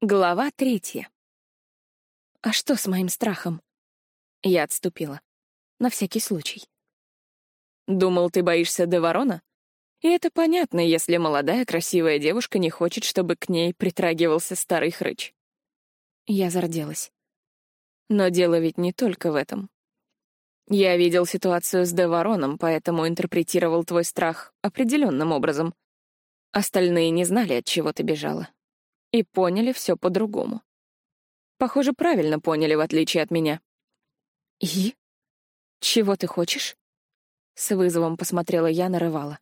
Глава третья. А что с моим страхом? Я отступила. На всякий случай. Думал, ты боишься Деворона? И это понятно, если молодая красивая девушка не хочет, чтобы к ней притрагивался старый хрыч. Я зарделась. Но дело ведь не только в этом. Я видел ситуацию с Девороном, поэтому интерпретировал твой страх определенным образом. Остальные не знали, от чего ты бежала и поняли все по-другому. Похоже, правильно поняли, в отличие от меня. «И? Чего ты хочешь?» С вызовом посмотрела я на Рывала.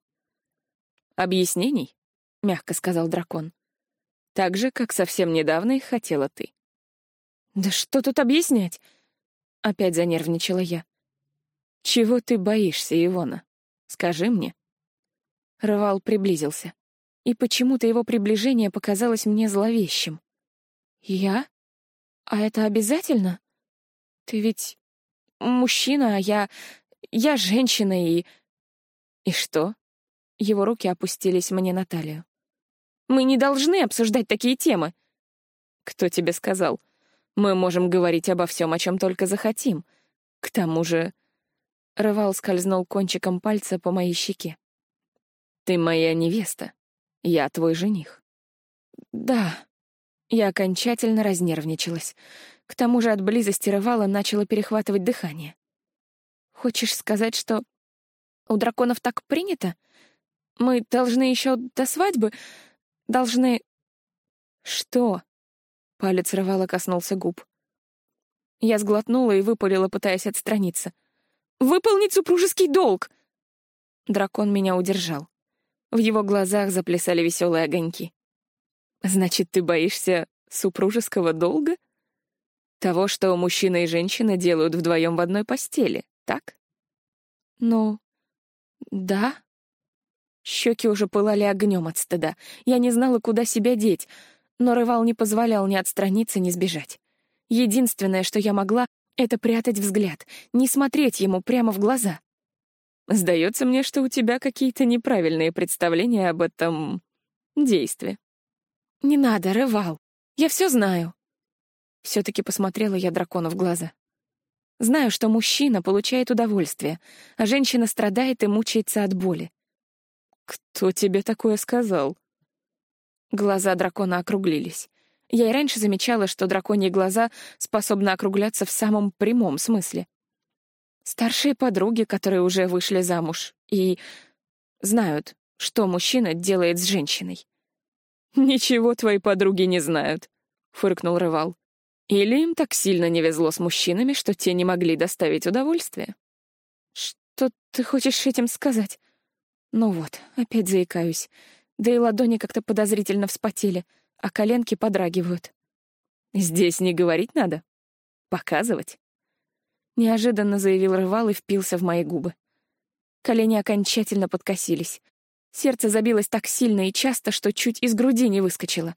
«Объяснений?» — мягко сказал дракон. «Так же, как совсем недавно их хотела ты». «Да что тут объяснять?» — опять занервничала я. «Чего ты боишься, Ивона? Скажи мне». Рывал приблизился и почему-то его приближение показалось мне зловещим. «Я? А это обязательно? Ты ведь мужчина, а я... я женщина и...» «И что?» Его руки опустились мне на талию. «Мы не должны обсуждать такие темы!» «Кто тебе сказал? Мы можем говорить обо всем, о чем только захотим. К тому же...» Рывал скользнул кончиком пальца по моей щеке. «Ты моя невеста. Я твой жених. Да. Я окончательно разнервничалась. К тому же от близости рывала начала перехватывать дыхание. Хочешь сказать, что у драконов так принято? Мы должны еще до свадьбы? Должны... Что? Палец рывала коснулся губ. Я сглотнула и выпалила, пытаясь отстраниться. «Выполнить супружеский долг!» Дракон меня удержал. В его глазах заплясали веселые огоньки. «Значит, ты боишься супружеского долга? Того, что мужчина и женщина делают вдвоем в одной постели, так?» «Ну, да». Щеки уже пылали огнем от стыда. Я не знала, куда себя деть, но Рывал не позволял ни отстраниться, ни сбежать. Единственное, что я могла, — это прятать взгляд, не смотреть ему прямо в глаза. Сдается мне, что у тебя какие-то неправильные представления об этом действии. Не надо, Рывал. Я все знаю. Все-таки посмотрела я дракону в глаза. Знаю, что мужчина получает удовольствие, а женщина страдает и мучается от боли. Кто тебе такое сказал? Глаза дракона округлились. Я и раньше замечала, что драконьи глаза способны округляться в самом прямом смысле. Старшие подруги, которые уже вышли замуж и знают, что мужчина делает с женщиной. «Ничего твои подруги не знают», — фыркнул Рывал. «Или им так сильно не везло с мужчинами, что те не могли доставить удовольствие». «Что ты хочешь этим сказать?» Ну вот, опять заикаюсь. Да и ладони как-то подозрительно вспотели, а коленки подрагивают. «Здесь не говорить надо. Показывать». Неожиданно заявил рывал и впился в мои губы. Колени окончательно подкосились. Сердце забилось так сильно и часто, что чуть из груди не выскочило.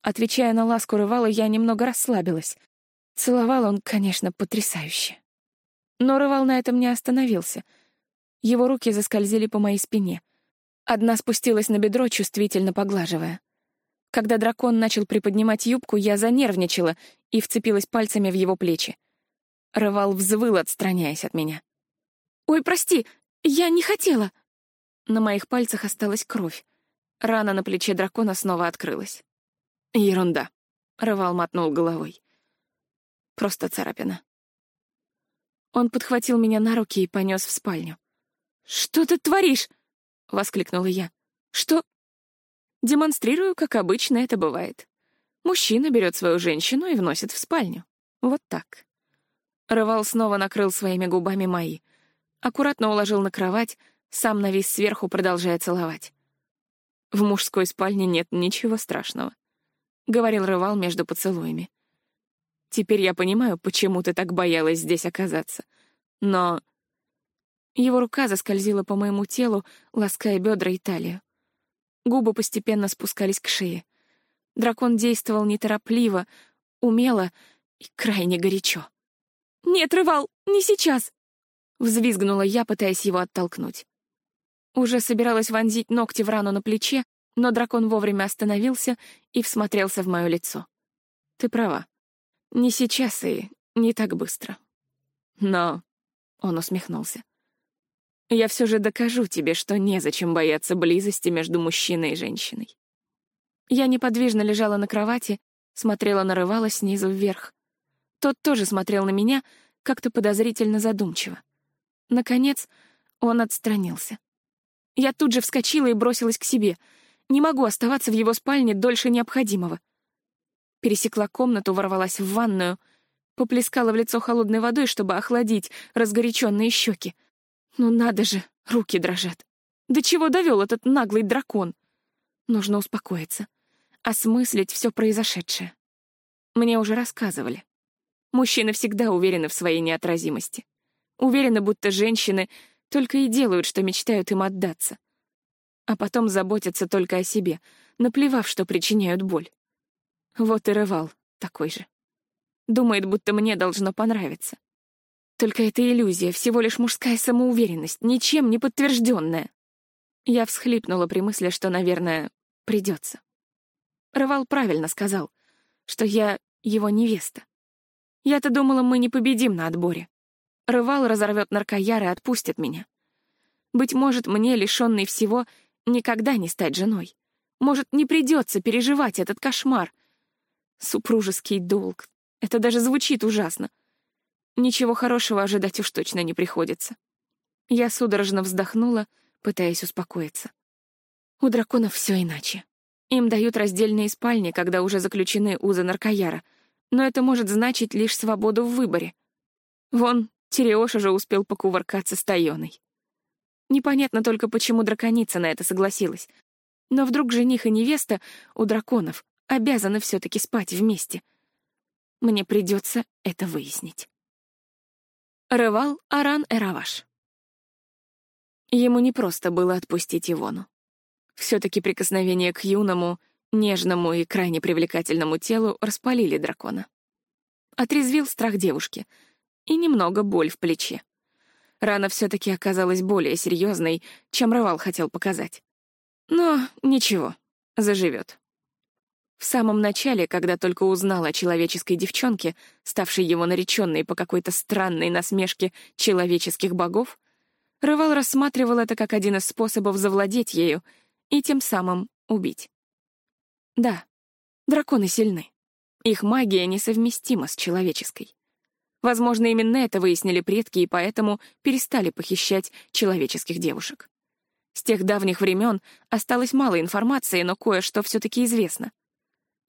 Отвечая на ласку рывала, я немного расслабилась. Целовал он, конечно, потрясающе. Но рывал на этом не остановился. Его руки заскользили по моей спине. Одна спустилась на бедро, чувствительно поглаживая. Когда дракон начал приподнимать юбку, я занервничала и вцепилась пальцами в его плечи. Рывал взвыл, отстраняясь от меня. «Ой, прости, я не хотела!» На моих пальцах осталась кровь. Рана на плече дракона снова открылась. «Ерунда», — Рывал мотнул головой. «Просто царапина». Он подхватил меня на руки и понес в спальню. «Что ты творишь?» — воскликнула я. «Что?» Демонстрирую, как обычно это бывает. Мужчина берет свою женщину и вносит в спальню. Вот так. Рывал снова накрыл своими губами мои. Аккуратно уложил на кровать, сам навис сверху, продолжая целовать. «В мужской спальне нет ничего страшного», — говорил Рывал между поцелуями. «Теперь я понимаю, почему ты так боялась здесь оказаться. Но...» Его рука заскользила по моему телу, лаская бедра и талию. Губы постепенно спускались к шее. Дракон действовал неторопливо, умело и крайне горячо. «Нет, Рывал, не сейчас!» — взвизгнула я, пытаясь его оттолкнуть. Уже собиралась вонзить ногти в рану на плече, но дракон вовремя остановился и всмотрелся в мое лицо. Ты права. Не сейчас и не так быстро. Но... Он усмехнулся. Я все же докажу тебе, что незачем бояться близости между мужчиной и женщиной. Я неподвижно лежала на кровати, смотрела на Рывала снизу вверх. Тот тоже смотрел на меня, как-то подозрительно задумчиво. Наконец, он отстранился. Я тут же вскочила и бросилась к себе. Не могу оставаться в его спальне дольше необходимого. Пересекла комнату, ворвалась в ванную, поплескала в лицо холодной водой, чтобы охладить разгоряченные щеки. Ну надо же, руки дрожат. До чего довел этот наглый дракон? Нужно успокоиться, осмыслить все произошедшее. Мне уже рассказывали. Мужчины всегда уверены в своей неотразимости. Уверены, будто женщины только и делают, что мечтают им отдаться. А потом заботятся только о себе, наплевав, что причиняют боль. Вот и рывал такой же. Думает, будто мне должно понравиться. Только это иллюзия, всего лишь мужская самоуверенность, ничем не подтвержденная. Я всхлипнула при мысли, что, наверное, придется. Рывал правильно сказал, что я его невеста. Я-то думала, мы не победим на отборе. Рывал разорвет наркояр и отпустит меня. Быть может, мне, лишенной всего, никогда не стать женой. Может, не придется переживать этот кошмар. Супружеский долг. Это даже звучит ужасно. Ничего хорошего ожидать уж точно не приходится. Я судорожно вздохнула, пытаясь успокоиться. У драконов все иначе. Им дают раздельные спальни, когда уже заключены узы наркояра, но это может значить лишь свободу в выборе. Вон, Тереош уже успел покувыркаться с Тайоной. Непонятно только, почему драконица на это согласилась. Но вдруг жених и невеста у драконов обязаны все таки спать вместе. Мне придется это выяснить. Рывал Аран Эраваш. Ему не просто было отпустить Ивону. все таки прикосновение к юному, нежному и крайне привлекательному телу распалили дракона. Отрезвил страх девушки — и немного боль в плече. Рана все-таки оказалась более серьезной, чем Рывал хотел показать. Но ничего, заживет. В самом начале, когда только узнал о человеческой девчонке, ставшей его нареченной по какой-то странной насмешке человеческих богов, Рывал рассматривал это как один из способов завладеть ею и тем самым убить. Да, драконы сильны. Их магия несовместима с человеческой. Возможно, именно это выяснили предки и поэтому перестали похищать человеческих девушек. С тех давних времен осталось мало информации, но кое-что все-таки известно.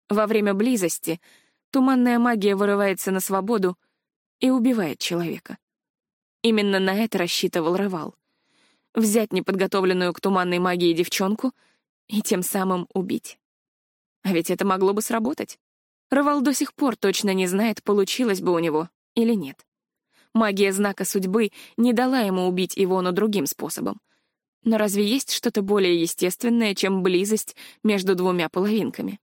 Во время близости туманная магия вырывается на свободу и убивает человека. Именно на это рассчитывал Рывал. Взять неподготовленную к туманной магии девчонку и тем самым убить. А ведь это могло бы сработать. Рывал до сих пор точно не знает, получилось бы у него или нет. Магия знака судьбы не дала ему убить Ивону другим способом. Но разве есть что-то более естественное, чем близость между двумя половинками?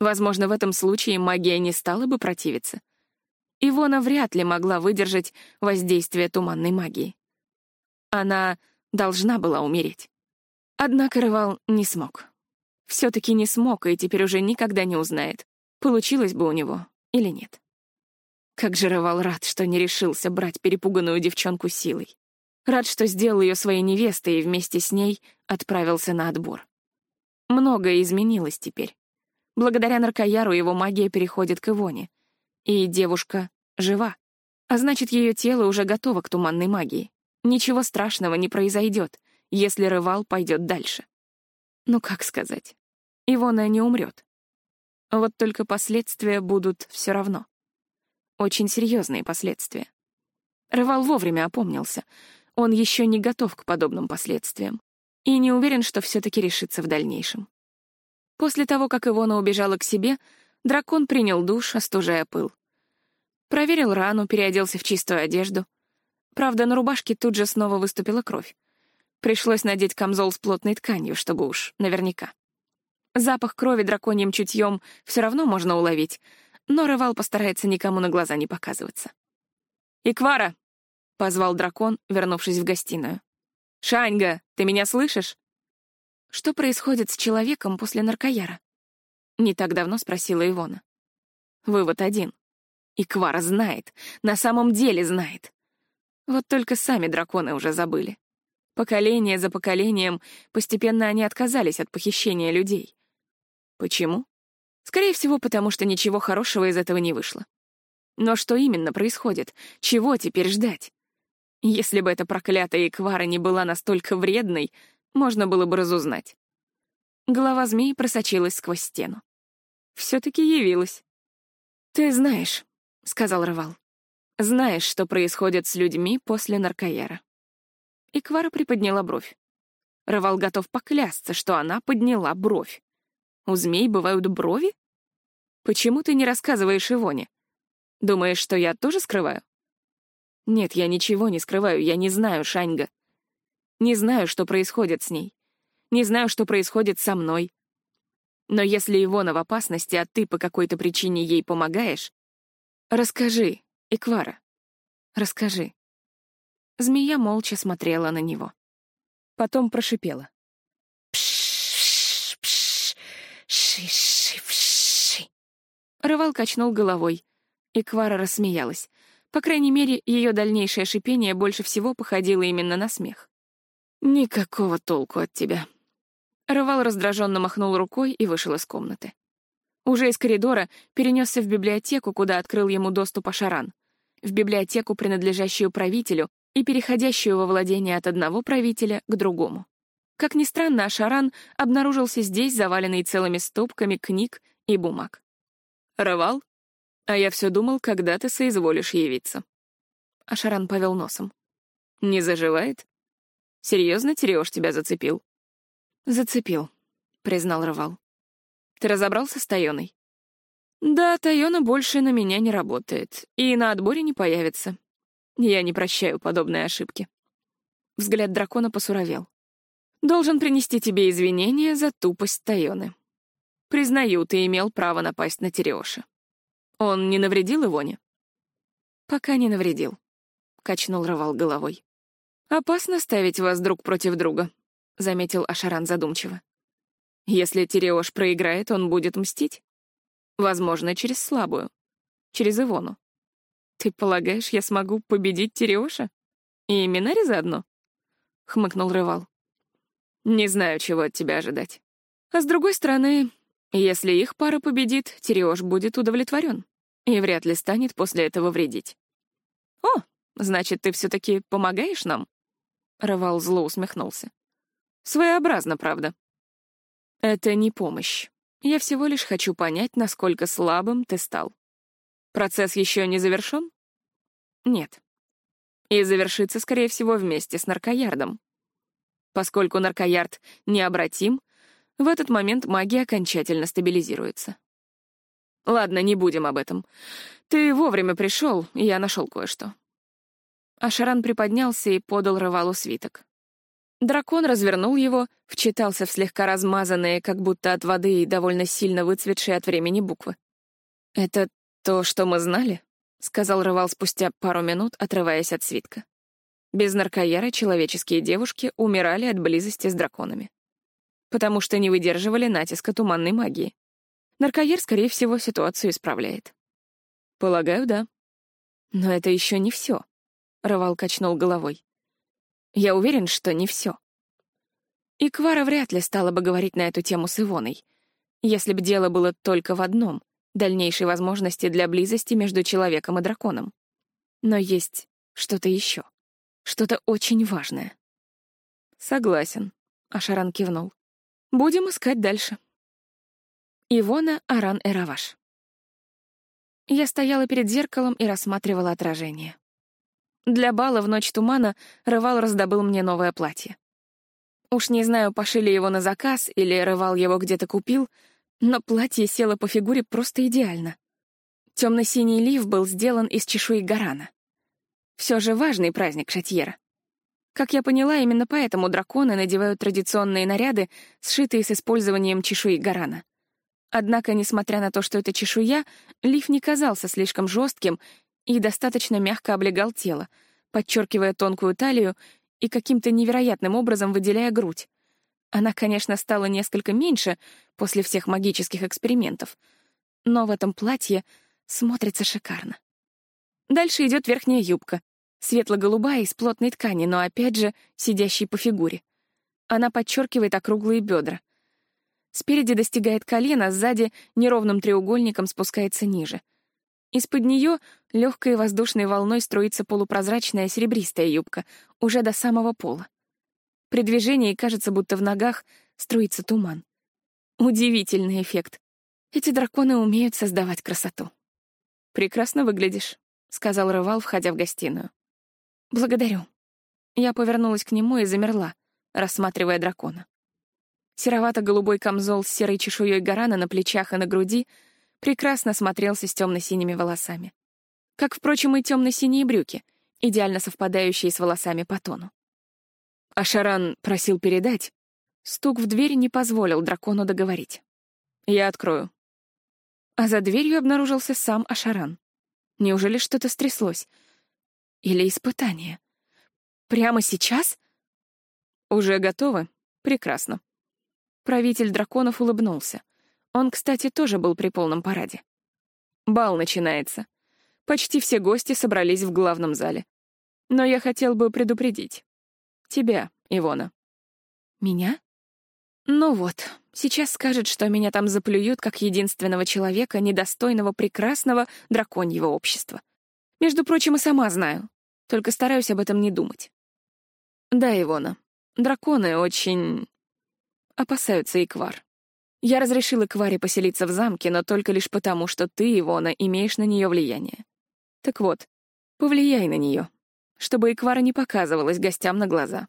Возможно, в этом случае магия не стала бы противиться. Ивона вряд ли могла выдержать воздействие туманной магии. Она должна была умереть. Однако Рывал не смог. Все-таки не смог, и теперь уже никогда не узнает, получилось бы у него или нет. Как же Рывал рад, что не решился брать перепуганную девчонку силой. Рад, что сделал ее своей невестой и вместе с ней отправился на отбор. Многое изменилось теперь. Благодаря наркояру его магия переходит к Ивоне. И девушка жива. А значит, ее тело уже готово к туманной магии. Ничего страшного не произойдет, если Рывал пойдет дальше. Ну, как сказать? Ивона не умрет. Вот только последствия будут все равно. Очень серьезные последствия. Рывал вовремя опомнился. Он еще не готов к подобным последствиям и не уверен, что все-таки решится в дальнейшем. После того, как Ивона убежала к себе, дракон принял душ, остужая пыл. Проверил рану, переоделся в чистую одежду. Правда, на рубашке тут же снова выступила кровь. Пришлось надеть камзол с плотной тканью, чтобы уж наверняка. Запах крови драконьим чутьем все равно можно уловить, но Рывал постарается никому на глаза не показываться. «Иквара!» — позвал дракон, вернувшись в гостиную. «Шаньга, ты меня слышишь?» «Что происходит с человеком после наркояра?» — не так давно спросила Ивона. Вывод один. И Квара знает, на самом деле знает. Вот только сами драконы уже забыли. Поколение за поколением постепенно они отказались от похищения людей. Почему? Скорее всего, потому что ничего хорошего из этого не вышло. Но что именно происходит? Чего теперь ждать? Если бы эта проклятая Эквара не была настолько вредной, можно было бы разузнать. Голова змеи просочилась сквозь стену. Все-таки явилась. «Ты знаешь», — сказал Рывал. «Знаешь, что происходит с людьми после наркояра». Иквара приподняла бровь. Рывал готов поклясться, что она подняла бровь. У змей бывают брови? Почему ты не рассказываешь Ивоне? Думаешь, что я тоже скрываю? Нет, я ничего не скрываю, я не знаю Шаньга. Не знаю, что происходит с ней. Не знаю, что происходит со мной. Но если Ивона в опасности, а ты по какой-то причине ей помогаешь, расскажи, Иквара, расскажи. Змея молча смотрела на него. Потом прошипела. Пш, пш, ши, ши. Рывал качнул головой. Иквара рассмеялась. По крайней мере, ее дальнейшее шипение больше всего походило именно на смех. «Никакого толку от тебя», Рывал раздраженно махнул рукой и вышел из комнаты. Уже из коридора перенесся в библиотеку, куда открыл ему доступ Ашаран. В библиотеку, принадлежащую правителю и переходящую во владение от одного правителя к другому. Как ни странно, Ашаран обнаружился здесь, заваленный целыми стопками книг и бумаг. «Рывал? А я все думал, когда ты соизволишь явиться». Ашаран повел носом. «Не заживает? Серьезно Тереж тебя зацепил?» «Зацепил», — признал Рывал. «Ты разобрался с Тайоной?» «Да, Тайона больше на меня не работает и на отборе не появится. Я не прощаю подобные ошибки». Взгляд дракона посуровел. «Должен принести тебе извинения за тупость Тайоны. Признаю, ты имел право напасть на Тереоши. Он не навредил Ивоне?» «Пока не навредил», — качнул Рывал головой. «Опасно ставить вас друг против друга», — заметил Ашаран задумчиво. «Если Тереош проиграет, он будет мстить? Возможно, через слабую. Через Ивону. Ты полагаешь, я смогу победить Тереоша? И Минари заодно?» — хмыкнул Рывал. «Не знаю, чего от тебя ожидать. А с другой стороны, если их пара победит, Тереош будет удовлетворен и вряд ли станет после этого вредить. «О, значит, ты все-таки помогаешь нам?» Рывал зло усмехнулся. Своеобразно, правда. Это не помощь. Я всего лишь хочу понять, насколько слабым ты стал. Процесс еще не завершен? Нет. И завершится, скорее всего, вместе с наркоярдом. Поскольку наркоярд необратим, в этот момент магия окончательно стабилизируется. Ладно, не будем об этом. Ты вовремя пришел, и я нашел кое-что. Ашаран приподнялся и подал Рывалу свиток. Дракон развернул его, вчитался в слегка размазанные, как будто от воды и довольно сильно выцветшие от времени буквы. «Это то, что мы знали?» — сказал Рывал спустя пару минут, отрываясь от свитка. Без наркояра человеческие девушки умирали от близости с драконами. Потому что не выдерживали натиска туманной магии. Наркояр, скорее всего, ситуацию исправляет. Полагаю, да. Но это еще не все. Рывал качнул головой. Я уверен, что не все. И Квара вряд ли стала бы говорить на эту тему с Ивоной, если бы дело было только в одном — дальнейшей возможности для близости между человеком и драконом. Но есть что-то еще, что-то очень важное. «Согласен», — Ашаран кивнул. «Будем искать дальше». Ивона Аран Эраваш. Я стояла перед зеркалом и рассматривала отражение. Для бала в ночь тумана Рывал раздобыл мне новое платье. Уж не знаю, пошили его на заказ или Рывал его где-то купил, но платье село по фигуре просто идеально. Темно-синий лиф был сделан из чешуи гарана. Все же важный праздник Шатьера. Как я поняла, именно поэтому драконы надевают традиционные наряды, сшитые с использованием чешуи гарана. Однако, несмотря на то, что это чешуя, лиф не казался слишком жестким и достаточно мягко облегал тело, подчеркивая тонкую талию и каким-то невероятным образом выделяя грудь. Она, конечно, стала несколько меньше после всех магических экспериментов, но в этом платье смотрится шикарно. Дальше идет верхняя юбка, светло-голубая из плотной ткани, но опять же сидящей по фигуре. Она подчеркивает округлые бедра. Спереди достигает колена, сзади неровным треугольником спускается ниже. Из-под нее легкой воздушной волной струится полупрозрачная серебристая юбка, уже до самого пола. При движении кажется, будто в ногах струится туман. Удивительный эффект. Эти драконы умеют создавать красоту. «Прекрасно выглядишь», — сказал Рывал, входя в гостиную. «Благодарю». Я повернулась к нему и замерла, рассматривая дракона. Серовато-голубой камзол с серой чешуей горана на плечах и на груди прекрасно смотрелся с темно-синими волосами. Как, впрочем, и темно-синие брюки, идеально совпадающие с волосами по тону. А Шаран просил передать. Стук в дверь не позволил дракону договорить. «Я открою». А за дверью обнаружился сам Ашаран. Неужели что-то стряслось? Или испытание? Прямо сейчас? Уже готовы? Прекрасно. Правитель драконов улыбнулся. Он, кстати, тоже был при полном параде. Бал начинается. Почти все гости собрались в главном зале. Но я хотел бы предупредить. Тебя, Ивона. Меня? Ну вот, сейчас скажет, что меня там заплюют как единственного человека, недостойного прекрасного драконьего общества. Между прочим, и сама знаю. Только стараюсь об этом не думать. Да, Ивона, драконы очень... опасаются Иквар. Я разрешил Икваре поселиться в замке, но только лишь потому, что ты, Ивона, имеешь на нее влияние. Так вот, повлияй на нее, чтобы Иквара не показывалась гостям на глаза.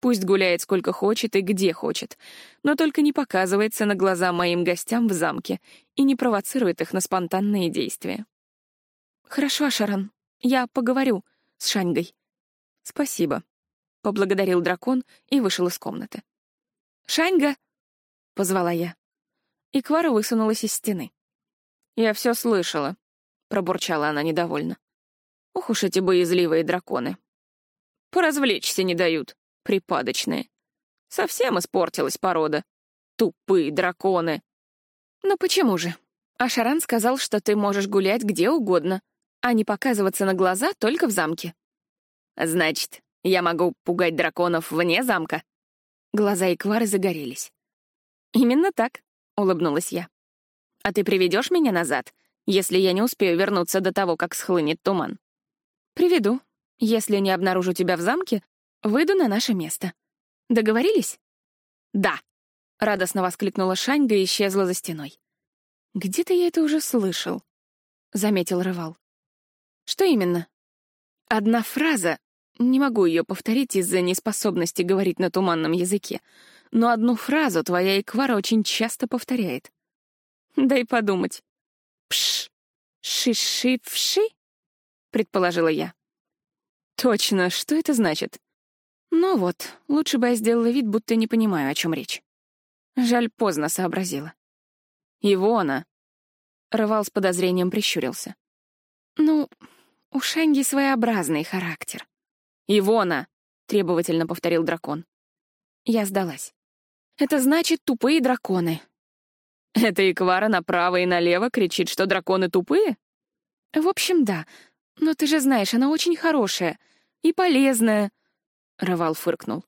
Пусть гуляет сколько хочет и где хочет, но только не показывается на глаза моим гостям в замке и не провоцирует их на спонтанные действия. «Хорошо, Шаран, я поговорю с Шаньгой». «Спасибо», — поблагодарил дракон и вышел из комнаты. «Шаньга!» — позвала я. И Квара высунулась из стены. «Я все слышала», — пробурчала она недовольно. «Ух уж эти боязливые драконы. Поразвлечься не дают, припадочные. Совсем испортилась порода. Тупые драконы». «Ну почему же? Ашаран сказал, что ты можешь гулять где угодно, а не показываться на глаза только в замке». «Значит, я могу пугать драконов вне замка?» Глаза Иквары загорелись. «Именно так», — улыбнулась я. «А ты приведешь меня назад, если я не успею вернуться до того, как схлынет туман?» «Приведу. Если не обнаружу тебя в замке, выйду на наше место. Договорились?» «Да», — радостно воскликнула Шаньга и исчезла за стеной. «Где-то я это уже слышал», — заметил Рывал. «Что именно?» «Одна фраза. Не могу ее повторить из-за неспособности говорить на туманном языке. Но одну фразу твоя Эквара очень часто повторяет. Дай подумать. «Пш! Шиши-вши?» — предположила я. «Точно, что это значит?» «Ну вот, лучше бы я сделала вид, будто не понимаю, о чем речь». Жаль, поздно сообразила. «Ивона!» Рывал с подозрением прищурился. «Ну, у Шенги своеобразный характер». «Ивона!» — требовательно повторил дракон. Я сдалась. «Это значит тупые драконы». «Это Иквара направо и налево кричит, что драконы тупые?» «В общем, да. Но ты же знаешь, она очень хорошая и полезная», — Равал фыркнул.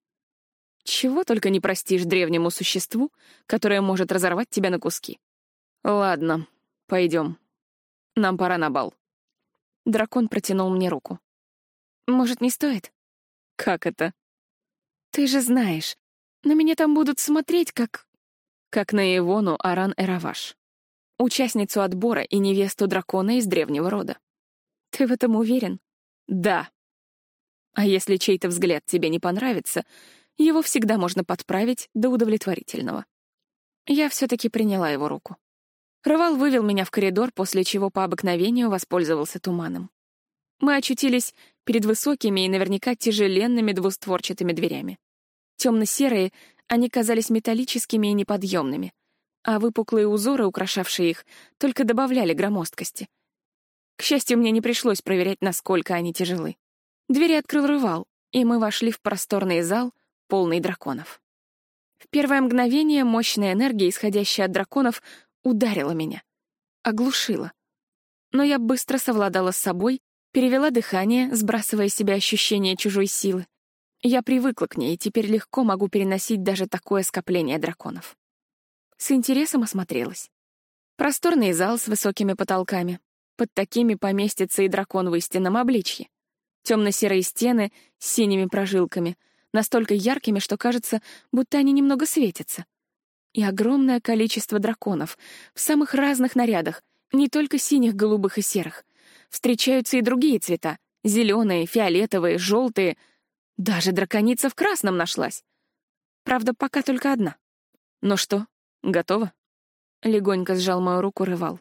«Чего только не простишь древнему существу, которое может разорвать тебя на куски». «Ладно, пойдем. Нам пора на бал». Дракон протянул мне руку. «Может, не стоит?» «Как это?» «Ты же знаешь, на меня там будут смотреть, как...» Как на Ивону Аран Эраваш. Участницу отбора и невесту дракона из древнего рода. Ты в этом уверен? Да. А если чей-то взгляд тебе не понравится, его всегда можно подправить до удовлетворительного. Я все-таки приняла его руку. Рывал вывел меня в коридор, после чего по обыкновению воспользовался туманом. Мы очутились перед высокими и наверняка тяжеленными двустворчатыми дверями. Темно-серые, они казались металлическими и неподъемными, а выпуклые узоры, украшавшие их, только добавляли громоздкости — к счастью, мне не пришлось проверять, насколько они тяжелы. Двери открыл рывал, и мы вошли в просторный зал, полный драконов. В первое мгновение мощная энергия, исходящая от драконов, ударила меня, оглушила. Но я быстро совладала с собой, перевела дыхание, сбрасывая с себя ощущение чужой силы. Я привыкла к ней и теперь легко могу переносить даже такое скопление драконов. С интересом осмотрелась. Просторный зал с высокими потолками. Под такими поместится и дракон в истинном обличье. Темно-серые стены с синими прожилками, настолько яркими, что кажется, будто они немного светятся. И огромное количество драконов в самых разных нарядах, не только синих, голубых и серых. Встречаются и другие цвета — зеленые, фиолетовые, желтые — даже драконица в красном нашлась. Правда, пока только одна. Ну что, готово? Легонько сжал мою руку рывал.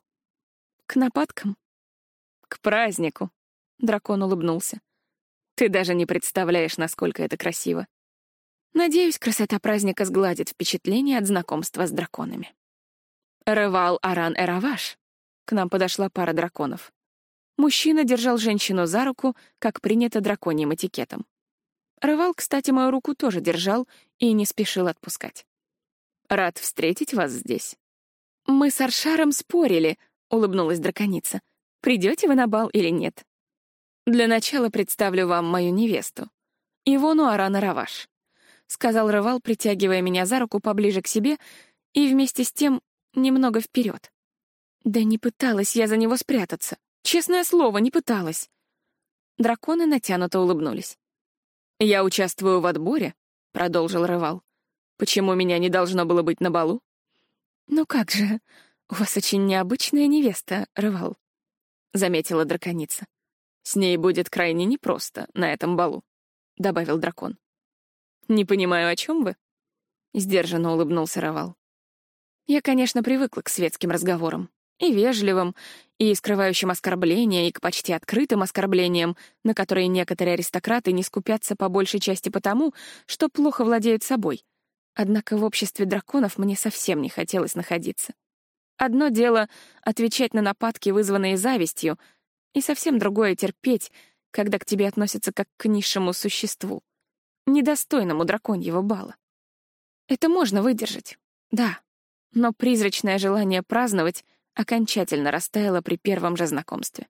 К нападкам? К празднику. Дракон улыбнулся. Ты даже не представляешь, насколько это красиво. Надеюсь, красота праздника сгладит впечатление от знакомства с драконами. Рывал Аран Эраваш. К нам подошла пара драконов. Мужчина держал женщину за руку, как принято драконьим этикетом. Рывал, кстати, мою руку тоже держал и не спешил отпускать. «Рад встретить вас здесь». «Мы с Аршаром спорили», — улыбнулась драконица. «Придете вы на бал или нет?» «Для начала представлю вам мою невесту. Ивону Арана Раваш», — сказал Рывал, притягивая меня за руку поближе к себе и вместе с тем немного вперед. Да не пыталась я за него спрятаться. Честное слово, не пыталась. Драконы натянуто улыбнулись. «Я участвую в отборе», — продолжил Рывал. «Почему меня не должно было быть на балу?» «Ну как же, у вас очень необычная невеста, Рывал», — заметила драконица. «С ней будет крайне непросто на этом балу», — добавил дракон. «Не понимаю, о чем вы?» — сдержанно улыбнулся Рывал. «Я, конечно, привыкла к светским разговорам, и вежливым, и скрывающим оскорбления, и к почти открытым оскорблениям, на которые некоторые аристократы не скупятся по большей части потому, что плохо владеют собой. Однако в обществе драконов мне совсем не хотелось находиться. Одно дело — отвечать на нападки, вызванные завистью, и совсем другое — терпеть, когда к тебе относятся как к низшему существу, недостойному драконьего бала. Это можно выдержать, да, но призрачное желание праздновать окончательно растаяла при первом же знакомстве.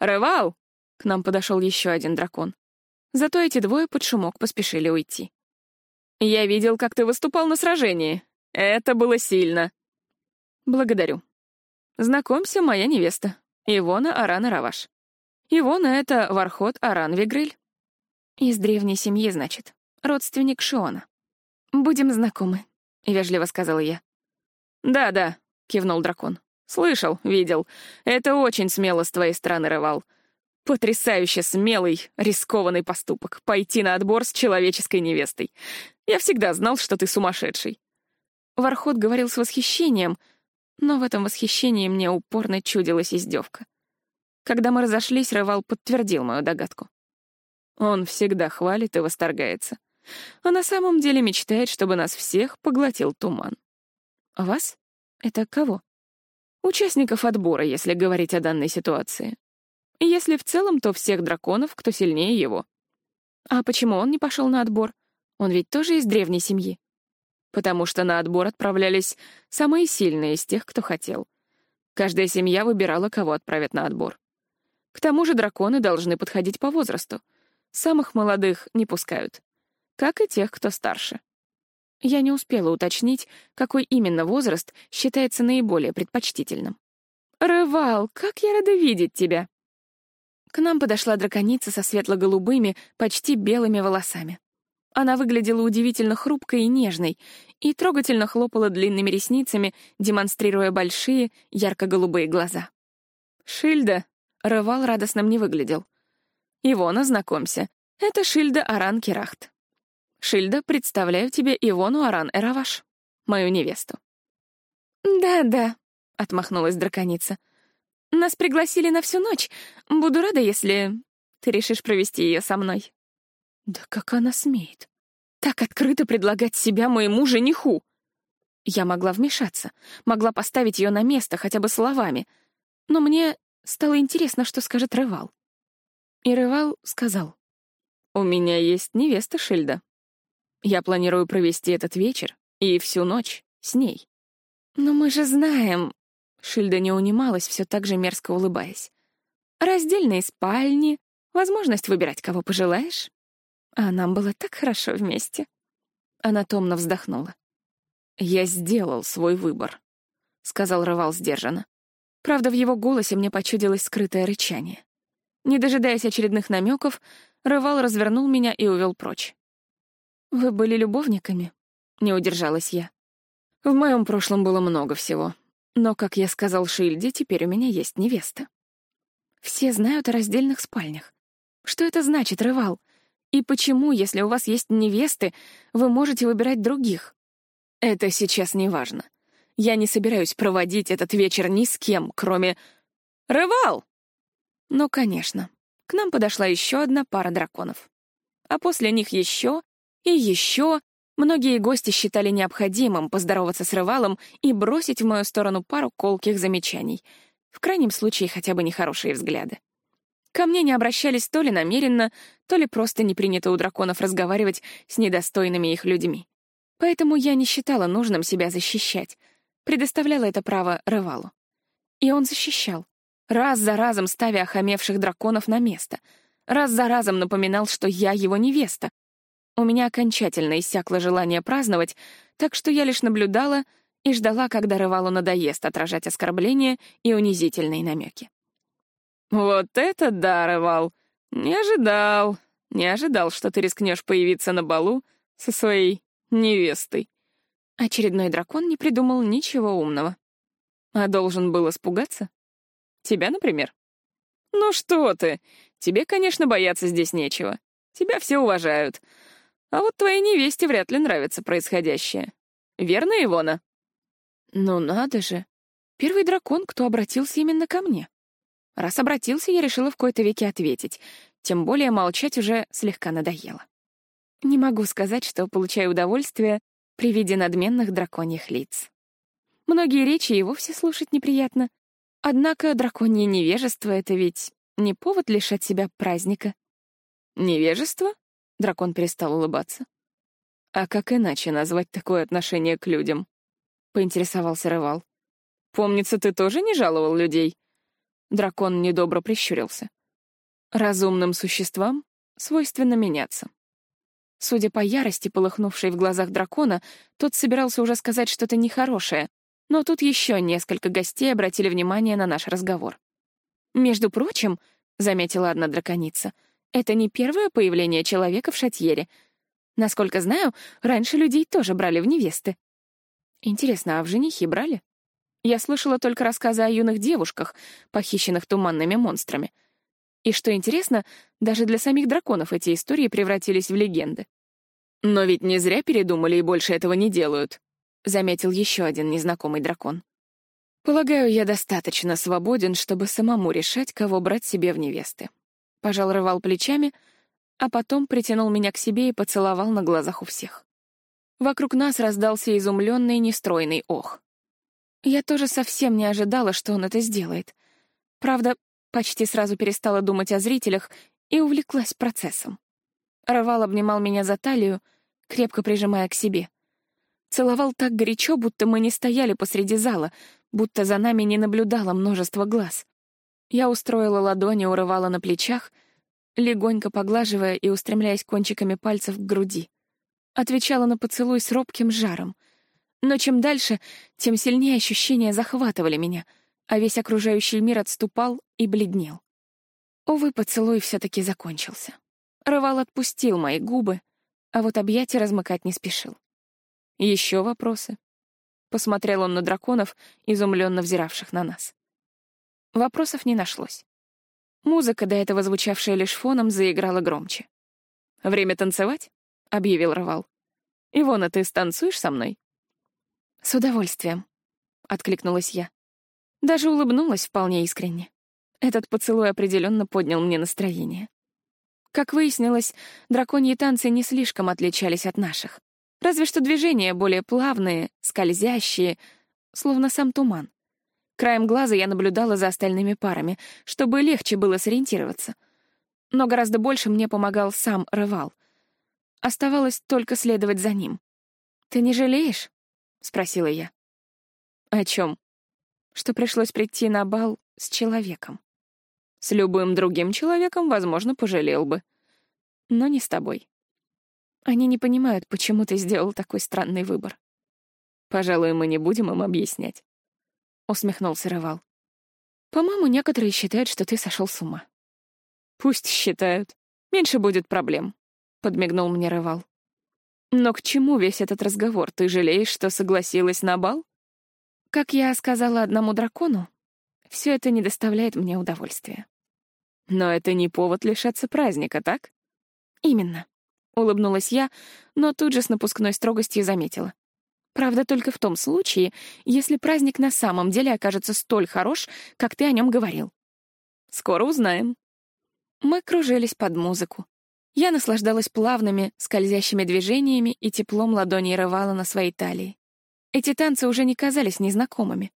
«Рывал!» — к нам подошел еще один дракон. Зато эти двое под шумок поспешили уйти. «Я видел, как ты выступал на сражении. Это было сильно». «Благодарю. Знакомься, моя невеста, Ивона Арана Раваш. Ивона — это Вархот Аран Вигрель. Из древней семьи, значит, родственник Шиона. Будем знакомы», — вежливо сказала я. «Да-да», — кивнул дракон. «Слышал, видел. Это очень смело с твоей стороны, Рывал. Потрясающе смелый, рискованный поступок — пойти на отбор с человеческой невестой. Я всегда знал, что ты сумасшедший». Вархот говорил с восхищением, но в этом восхищении мне упорно чудилась издевка. Когда мы разошлись, Рывал подтвердил мою догадку. Он всегда хвалит и восторгается. А на самом деле мечтает, чтобы нас всех поглотил туман. Вас? Это кого? Участников отбора, если говорить о данной ситуации. Если в целом, то всех драконов, кто сильнее его. А почему он не пошел на отбор? Он ведь тоже из древней семьи. Потому что на отбор отправлялись самые сильные из тех, кто хотел. Каждая семья выбирала, кого отправят на отбор. К тому же драконы должны подходить по возрасту. Самых молодых не пускают. Как и тех, кто старше. Я не успела уточнить, какой именно возраст считается наиболее предпочтительным. «Рывал, как я рада видеть тебя!» К нам подошла драконица со светло-голубыми, почти белыми волосами. Она выглядела удивительно хрупкой и нежной и трогательно хлопала длинными ресницами, демонстрируя большие, ярко-голубые глаза. «Шильда!» — Рывал радостным не выглядел. «Ивона, знакомься, это Шильда Аран Керахт». Шильда, представляю тебе Ивону Аран Эраваш, мою невесту». «Да-да», — отмахнулась драконица. «Нас пригласили на всю ночь. Буду рада, если ты решишь провести ее со мной». «Да как она смеет? Так открыто предлагать себя моему жениху!» Я могла вмешаться, могла поставить ее на место хотя бы словами, но мне стало интересно, что скажет Рывал. И Рывал сказал, «У меня есть невеста Шильда. Я планирую провести этот вечер и всю ночь с ней. Но мы же знаем... Шильда не унималась, все так же мерзко улыбаясь. «Раздельные спальни, возможность выбирать, кого пожелаешь. А нам было так хорошо вместе». Она томно вздохнула. «Я сделал свой выбор», — сказал Рывал сдержанно. Правда, в его голосе мне почудилось скрытое рычание. Не дожидаясь очередных намеков, Рывал развернул меня и увел прочь. «Вы были любовниками?» — не удержалась я. В моем прошлом было много всего. Но, как я сказал Шильде, теперь у меня есть невеста. Все знают о раздельных спальнях. Что это значит, Рывал? И почему, если у вас есть невесты, вы можете выбирать других? Это сейчас не важно. Я не собираюсь проводить этот вечер ни с кем, кроме... Рывал! Ну, конечно. К нам подошла еще одна пара драконов. А после них еще и еще Многие гости считали необходимым поздороваться с Рывалом и бросить в мою сторону пару колких замечаний. В крайнем случае, хотя бы нехорошие взгляды. Ко мне не обращались то ли намеренно, то ли просто не принято у драконов разговаривать с недостойными их людьми. Поэтому я не считала нужным себя защищать, предоставляла это право Рывалу. И он защищал, раз за разом ставя охамевших драконов на место, раз за разом напоминал, что я его невеста, у меня окончательно иссякло желание праздновать, так что я лишь наблюдала и ждала, когда Рывалу надоест отражать оскорбления и унизительные намеки. «Вот это да, Рывал! Не ожидал, не ожидал, что ты рискнешь появиться на балу со своей невестой». Очередной дракон не придумал ничего умного. А должен был испугаться? Тебя, например? «Ну что ты! Тебе, конечно, бояться здесь нечего. Тебя все уважают. А вот твоей невесте вряд ли нравится происходящее. Верно, Ивона?» «Ну надо же. Первый дракон, кто обратился именно ко мне. Раз обратился, я решила в кои-то веки ответить. Тем более молчать уже слегка надоело. Не могу сказать, что получаю удовольствие при виде надменных драконьих лиц. Многие речи и вовсе слушать неприятно. Однако драконье невежество — это ведь не повод лишать себя праздника. Невежество? Дракон перестал улыбаться. «А как иначе назвать такое отношение к людям?» — поинтересовался Рывал. «Помнится, ты тоже не жаловал людей?» Дракон недобро прищурился. «Разумным существам свойственно меняться». Судя по ярости, полыхнувшей в глазах дракона, тот собирался уже сказать что-то нехорошее, но тут еще несколько гостей обратили внимание на наш разговор. «Между прочим», — заметила одна драконица, — это не первое появление человека в шатьере. Насколько знаю, раньше людей тоже брали в невесты. Интересно, а в женихи брали? Я слышала только рассказы о юных девушках, похищенных туманными монстрами. И что интересно, даже для самих драконов эти истории превратились в легенды. Но ведь не зря передумали и больше этого не делают, заметил еще один незнакомый дракон. Полагаю, я достаточно свободен, чтобы самому решать, кого брать себе в невесты пожал рывал плечами, а потом притянул меня к себе и поцеловал на глазах у всех. Вокруг нас раздался изумленный нестройный ох. Я тоже совсем не ожидала, что он это сделает. Правда, почти сразу перестала думать о зрителях и увлеклась процессом. Рывал обнимал меня за талию, крепко прижимая к себе. Целовал так горячо, будто мы не стояли посреди зала, будто за нами не наблюдало множество глаз. Я устроила ладони, урывала на плечах, легонько поглаживая и устремляясь кончиками пальцев к груди. Отвечала на поцелуй с робким жаром. Но чем дальше, тем сильнее ощущения захватывали меня, а весь окружающий мир отступал и бледнел. Увы, поцелуй все-таки закончился. Рывал отпустил мои губы, а вот объятия размыкать не спешил. Еще вопросы? Посмотрел он на драконов, изумленно взиравших на нас. Вопросов не нашлось. Музыка, до этого звучавшая лишь фоном, заиграла громче. «Время танцевать?» — объявил Рывал. «Ивона, ты станцуешь со мной?» «С удовольствием», — откликнулась я. Даже улыбнулась вполне искренне. Этот поцелуй определенно поднял мне настроение. Как выяснилось, драконьи танцы не слишком отличались от наших. Разве что движения более плавные, скользящие, словно сам туман. Краем глаза я наблюдала за остальными парами, чтобы легче было сориентироваться. Но гораздо больше мне помогал сам Рывал. Оставалось только следовать за ним. «Ты не жалеешь?» — спросила я. «О чем?» что пришлось прийти на бал с человеком. С любым другим человеком, возможно, пожалел бы. Но не с тобой. Они не понимают, почему ты сделал такой странный выбор. Пожалуй, мы не будем им объяснять. Усмехнулся Рывал. По-моему, некоторые считают, что ты сошел с ума. Пусть считают. Меньше будет проблем, подмигнул мне Рывал. Но к чему весь этот разговор? Ты жалеешь, что согласилась на бал? Как я сказала одному дракону, все это не доставляет мне удовольствия. Но это не повод лишаться праздника, так? Именно. Улыбнулась я, но тут же с напускной строгостью заметила. Правда, только в том случае, если праздник на самом деле окажется столь хорош, как ты о нем говорил. Скоро узнаем. Мы кружились под музыку. Я наслаждалась плавными, скользящими движениями и теплом ладони рывала на своей талии. Эти танцы уже не казались незнакомыми.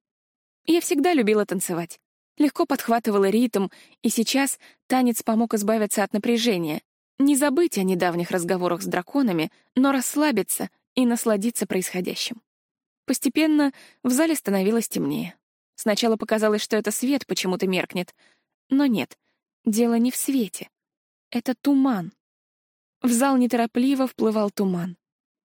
Я всегда любила танцевать легко подхватывала ритм, и сейчас танец помог избавиться от напряжения, не забыть о недавних разговорах с драконами, но расслабиться и насладиться происходящим. Постепенно в зале становилось темнее. Сначала показалось, что это свет почему-то меркнет, но нет, дело не в свете. Это туман. В зал неторопливо вплывал туман.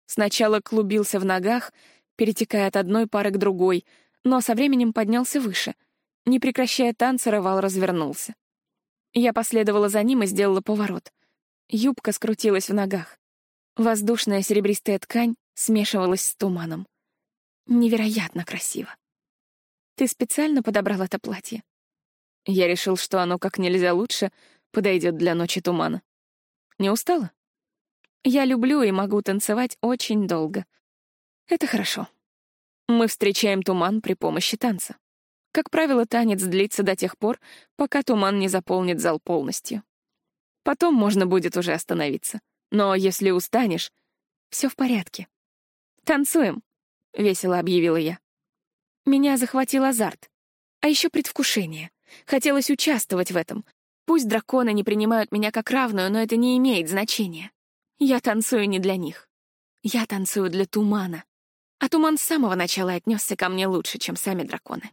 Сначала клубился в ногах, перетекая от одной пары к другой, но со временем поднялся выше — не прекращая танца, Рывал развернулся. Я последовала за ним и сделала поворот. Юбка скрутилась в ногах. Воздушная серебристая ткань смешивалась с туманом. Невероятно красиво. Ты специально подобрал это платье? Я решил, что оно как нельзя лучше подойдет для ночи тумана. Не устала? Я люблю и могу танцевать очень долго. Это хорошо. Мы встречаем туман при помощи танца. Как правило, танец длится до тех пор, пока туман не заполнит зал полностью. Потом можно будет уже остановиться. Но если устанешь, все в порядке. «Танцуем», — весело объявила я. Меня захватил азарт, а еще предвкушение. Хотелось участвовать в этом. Пусть драконы не принимают меня как равную, но это не имеет значения. Я танцую не для них. Я танцую для тумана. А туман с самого начала отнесся ко мне лучше, чем сами драконы.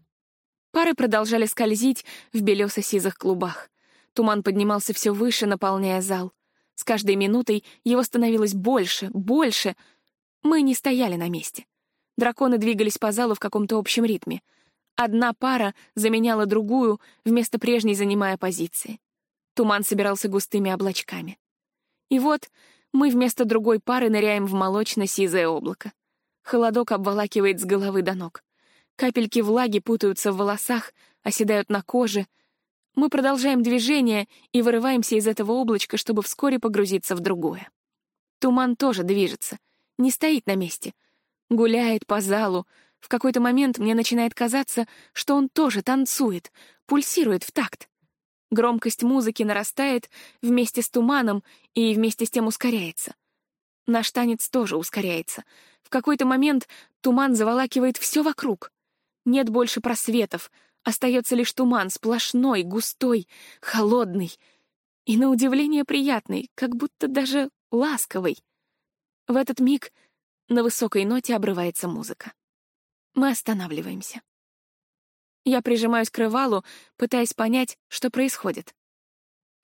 Пары продолжали скользить в белесо-сизых клубах. Туман поднимался все выше, наполняя зал. С каждой минутой его становилось больше, больше. Мы не стояли на месте. Драконы двигались по залу в каком-то общем ритме. Одна пара заменяла другую, вместо прежней занимая позиции. Туман собирался густыми облачками. И вот мы вместо другой пары ныряем в молочно-сизое облако. Холодок обволакивает с головы до ног. Капельки влаги путаются в волосах, оседают на коже. Мы продолжаем движение и вырываемся из этого облачка, чтобы вскоре погрузиться в другое. Туман тоже движется, не стоит на месте. Гуляет по залу. В какой-то момент мне начинает казаться, что он тоже танцует, пульсирует в такт. Громкость музыки нарастает вместе с туманом и вместе с тем ускоряется. Наш танец тоже ускоряется. В какой-то момент туман заволакивает все вокруг. Нет больше просветов, остается лишь туман, сплошной, густой, холодный и, на удивление, приятный, как будто даже ласковый. В этот миг на высокой ноте обрывается музыка. Мы останавливаемся. Я прижимаюсь к рывалу, пытаясь понять, что происходит.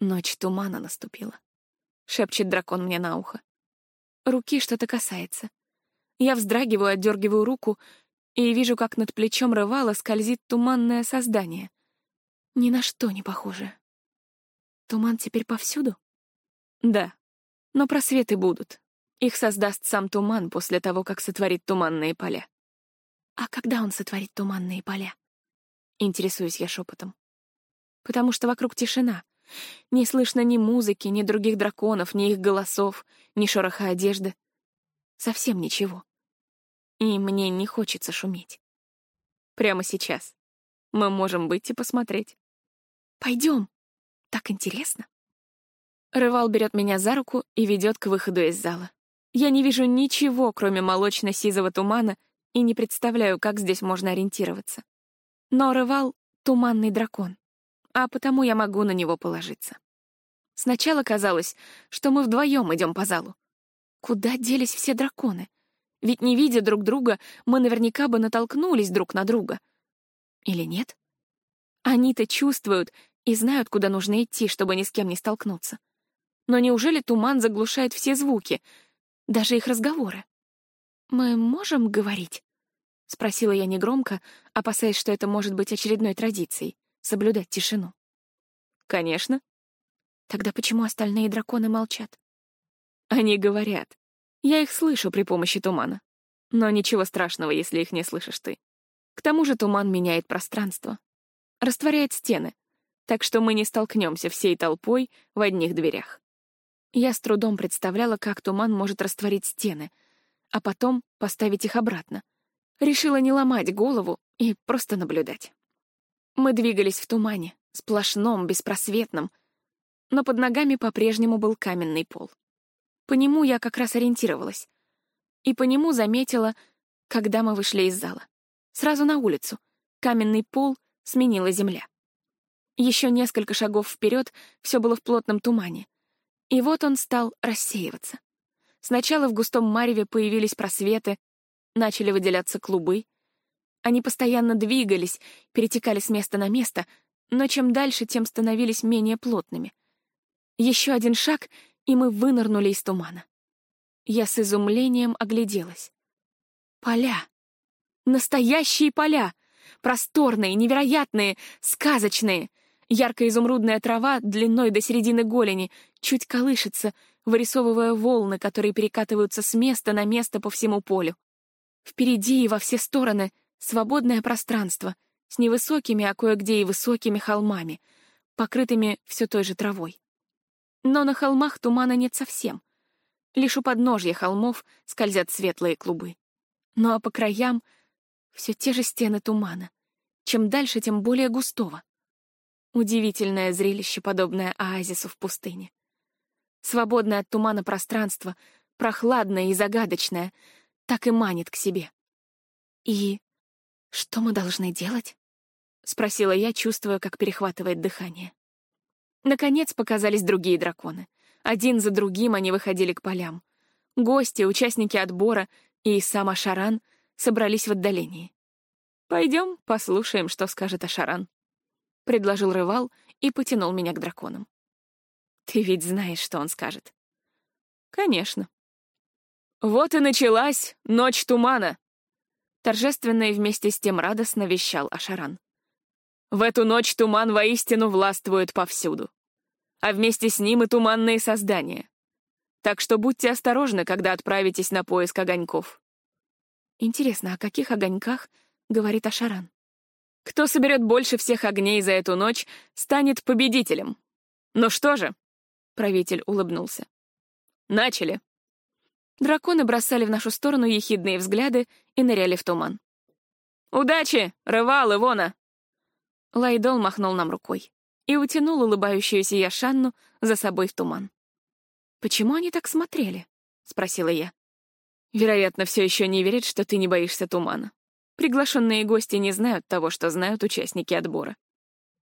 Ночь тумана наступила. Шепчет дракон мне на ухо. Руки что-то касается. Я вздрагиваю, отдергиваю руку и вижу, как над плечом рывала скользит туманное создание. Ни на что не похоже. Туман теперь повсюду? Да, но просветы будут. Их создаст сам туман после того, как сотворит туманные поля. А когда он сотворит туманные поля? Интересуюсь я шепотом. Потому что вокруг тишина. Не слышно ни музыки, ни других драконов, ни их голосов, ни шороха одежды. Совсем ничего и мне не хочется шуметь. Прямо сейчас. Мы можем выйти посмотреть. Пойдем. Так интересно. Рывал берет меня за руку и ведет к выходу из зала. Я не вижу ничего, кроме молочно-сизого тумана, и не представляю, как здесь можно ориентироваться. Но Рывал — туманный дракон, а потому я могу на него положиться. Сначала казалось, что мы вдвоем идем по залу. Куда делись все драконы? Ведь не видя друг друга, мы наверняка бы натолкнулись друг на друга. Или нет? Они-то чувствуют и знают, куда нужно идти, чтобы ни с кем не столкнуться. Но неужели туман заглушает все звуки, даже их разговоры? «Мы можем говорить?» — спросила я негромко, опасаясь, что это может быть очередной традицией — соблюдать тишину. «Конечно». Тогда почему остальные драконы молчат? Они говорят. Я их слышу при помощи тумана. Но ничего страшного, если их не слышишь ты. К тому же туман меняет пространство. Растворяет стены, так что мы не столкнемся всей толпой в одних дверях. Я с трудом представляла, как туман может растворить стены, а потом поставить их обратно. Решила не ломать голову и просто наблюдать. Мы двигались в тумане, сплошном, беспросветном, но под ногами по-прежнему был каменный пол. По нему я как раз ориентировалась. И по нему заметила, когда мы вышли из зала. Сразу на улицу. Каменный пол сменила земля. Еще несколько шагов вперед все было в плотном тумане. И вот он стал рассеиваться. Сначала в густом мареве появились просветы, начали выделяться клубы. Они постоянно двигались, перетекали с места на место, но чем дальше, тем становились менее плотными. Еще один шаг, и мы вынырнули из тумана. Я с изумлением огляделась. Поля. Настоящие поля. Просторные, невероятные, сказочные — Ярко-изумрудная трава длиной до середины голени чуть колышется, вырисовывая волны, которые перекатываются с места на место по всему полю. Впереди и во все стороны свободное пространство с невысокими, а кое-где и высокими холмами, покрытыми все той же травой. Но на холмах тумана нет совсем. Лишь у подножья холмов скользят светлые клубы. Ну а по краям все те же стены тумана. Чем дальше, тем более густого. Удивительное зрелище, подобное оазису в пустыне. Свободное от тумана пространство, прохладное и загадочное, так и манит к себе. «И что мы должны делать?» — спросила я, чувствуя, как перехватывает дыхание. Наконец показались другие драконы. Один за другим они выходили к полям. Гости, участники отбора и сам Ашаран собрались в отдалении. «Пойдем, послушаем, что скажет Ашаран», — предложил Рывал и потянул меня к драконам. «Ты ведь знаешь, что он скажет». «Конечно». «Вот и началась ночь тумана!» Торжественно и вместе с тем радостно вещал Ашаран. «В эту ночь туман воистину властвует повсюду, а вместе с ним и туманные создания. Так что будьте осторожны, когда отправитесь на поиск огоньков». Интересно, о каких огоньках говорит Ашаран? Кто соберет больше всех огней за эту ночь, станет победителем. Ну что же? Правитель улыбнулся. Начали. Драконы бросали в нашу сторону ехидные взгляды и ныряли в туман. «Удачи! Рывал, Ивона!» Лайдол махнул нам рукой и утянул улыбающуюся Яшанну за собой в туман. «Почему они так смотрели?» — спросила я. «Вероятно, все еще не верят, что ты не боишься тумана», Приглашенные гости не знают того, что знают участники отбора.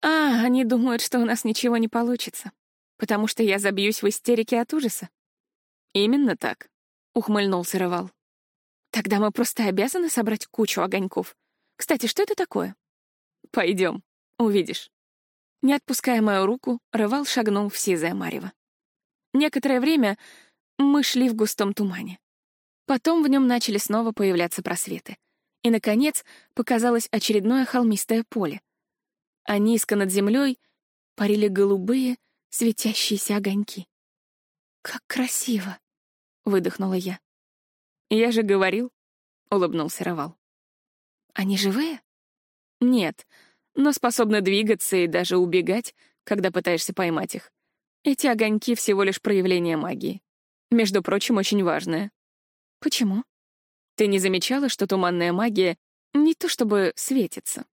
А, они думают, что у нас ничего не получится, потому что я забьюсь в истерике от ужаса. Именно так, — ухмыльнулся Рывал. Тогда мы просто обязаны собрать кучу огоньков. Кстати, что это такое? Пойдем, увидишь. Не отпуская мою руку, Рывал шагнул в сизое марево. Некоторое время мы шли в густом тумане. Потом в нем начали снова появляться просветы. И, наконец, показалось очередное холмистое поле. А низко над землей парили голубые, светящиеся огоньки. «Как красиво!» — выдохнула я. «Я же говорил», — улыбнулся Равал. «Они живые?» «Нет, но способны двигаться и даже убегать, когда пытаешься поймать их. Эти огоньки — всего лишь проявление магии. Между прочим, очень важное». «Почему?» Ты не замечала, что туманная магия не то чтобы светится?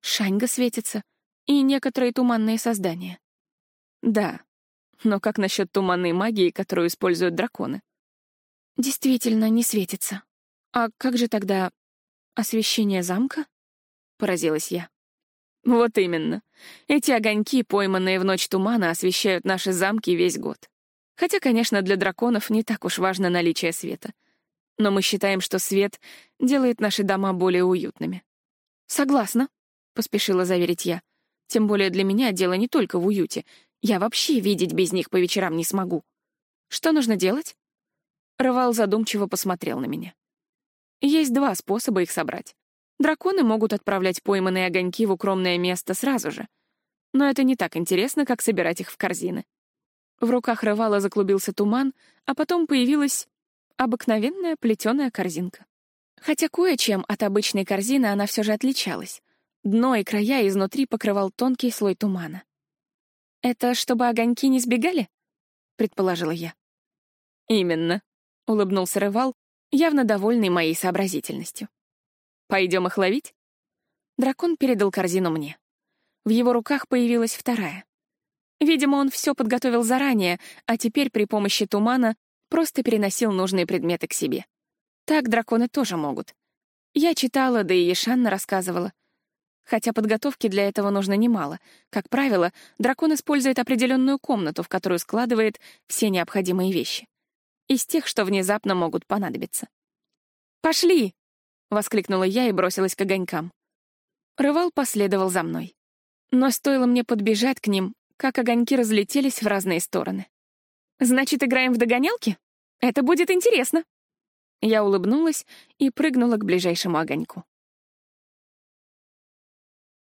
Шаньга светится, и некоторые туманные создания. Да, но как насчет туманной магии, которую используют драконы? Действительно, не светится. А как же тогда освещение замка? Поразилась я. Вот именно. Эти огоньки, пойманные в ночь тумана, освещают наши замки весь год. Хотя, конечно, для драконов не так уж важно наличие света — но мы считаем, что свет делает наши дома более уютными. Согласна. поспешила заверить я. Тем более для меня дело не только в уюте. Я вообще видеть без них по вечерам не смогу. Что нужно делать? Рывал задумчиво посмотрел на меня. Есть два способа их собрать. Драконы могут отправлять пойманные огоньки в укромное место сразу же. Но это не так интересно, как собирать их в корзины. В руках Рывала заклубился туман, а потом появилась обыкновенная плетеная корзинка. Хотя кое-чем от обычной корзины она все же отличалась. Дно и края изнутри покрывал тонкий слой тумана. «Это чтобы огоньки не сбегали?» — предположила я. «Именно», — улыбнулся Рывал, явно довольный моей сообразительностью. «Пойдем их ловить?» Дракон передал корзину мне. В его руках появилась вторая. Видимо, он все подготовил заранее, а теперь при помощи тумана просто переносил нужные предметы к себе. Так драконы тоже могут. Я читала, да и Ешанна рассказывала. Хотя подготовки для этого нужно немало. Как правило, дракон использует определенную комнату, в которую складывает все необходимые вещи. Из тех, что внезапно могут понадобиться. «Пошли!» — воскликнула я и бросилась к огонькам. Рывал последовал за мной. Но стоило мне подбежать к ним, как огоньки разлетелись в разные стороны. «Значит, играем в догонялки? Это будет интересно!» Я улыбнулась и прыгнула к ближайшему огоньку.